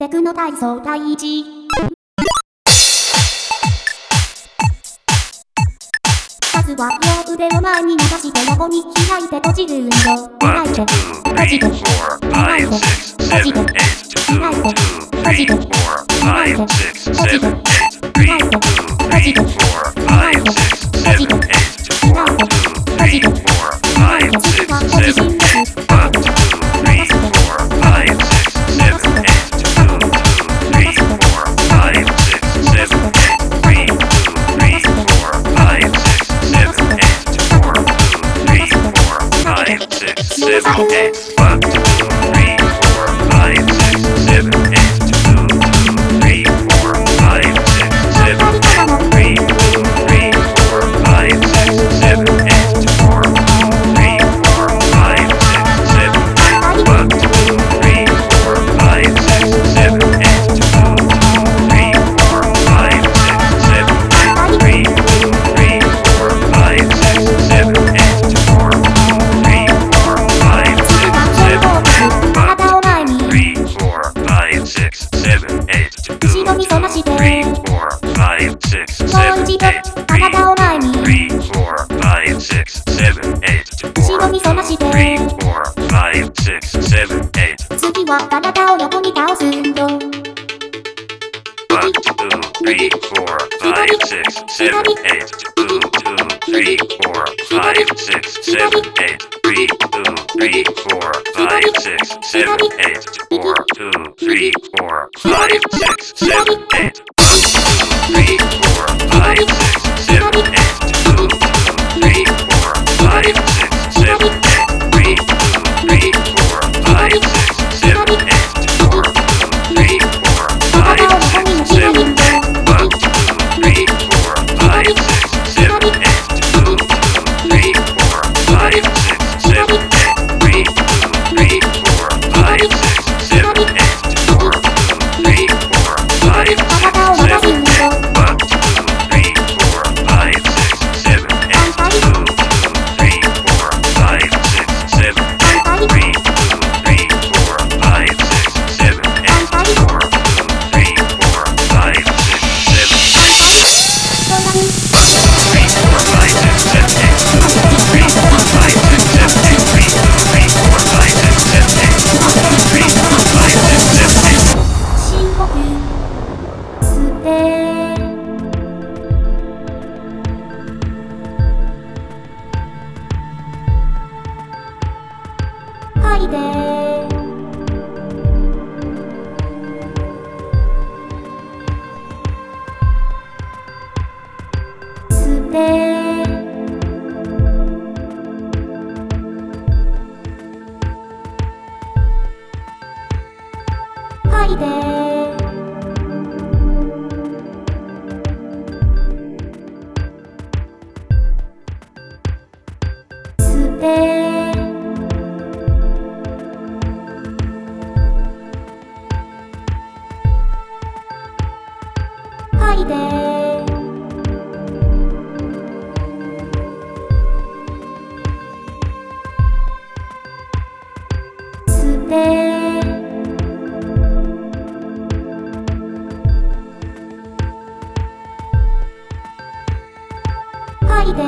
テクノ体操第1まずは両腕を前に伸ばして横に開いて閉じる運動。開いて。閉じて。開いて。閉じて。開いて。閉じて。開いて閉じて from it. 体を前に。後ろに反らして次は体を横に倒す運動右左左左左 three, four, five, six, seven, eight. Four, two, three, four, five, six, seven, eight. One, two, three. て」ないで」「すて」「はいで」